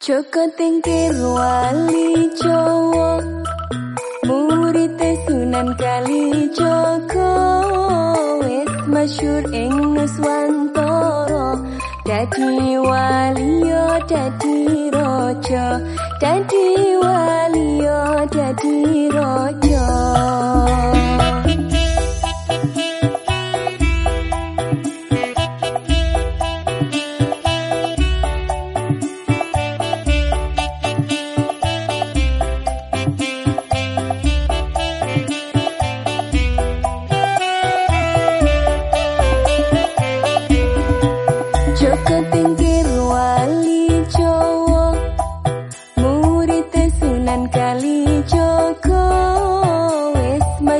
Joko tingkir wali Jawa Murite sunan kali joko Wet masyur ing nuswantoro Dadi walio dadi raja Dadi walio dadi raja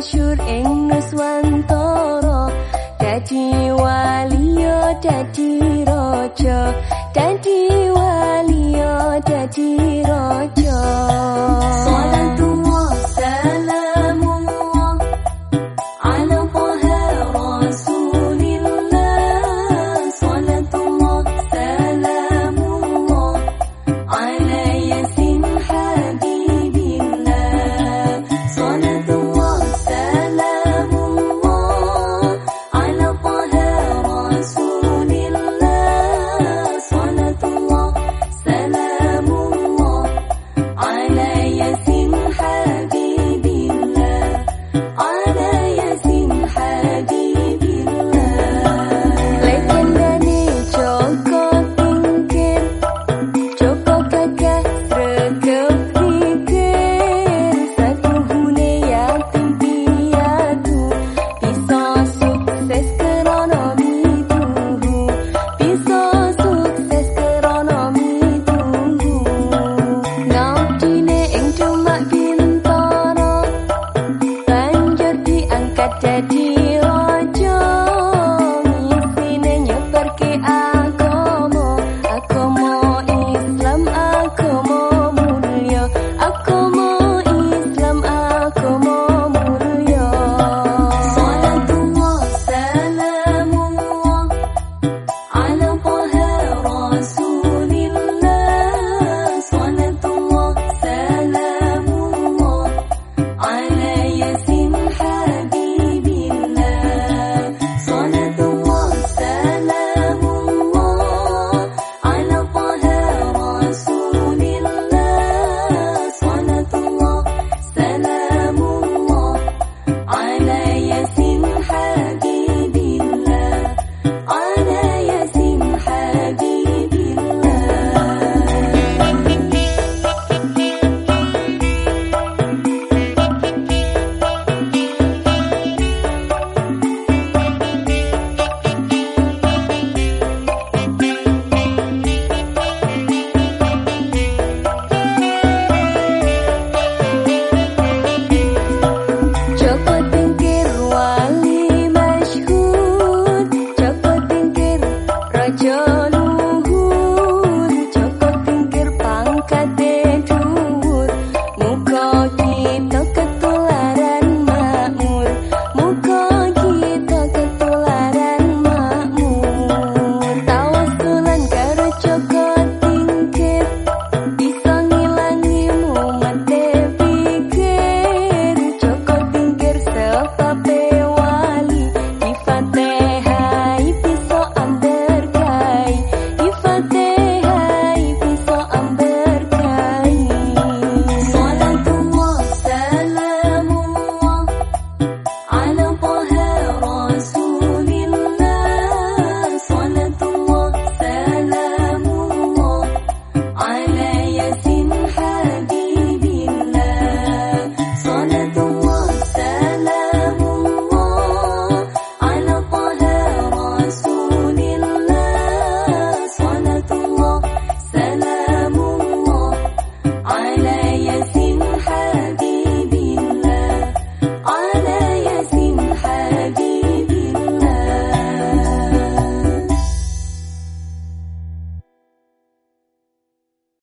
masyur ing Nuswantoro Dadi walio dadi rojo Dadi walio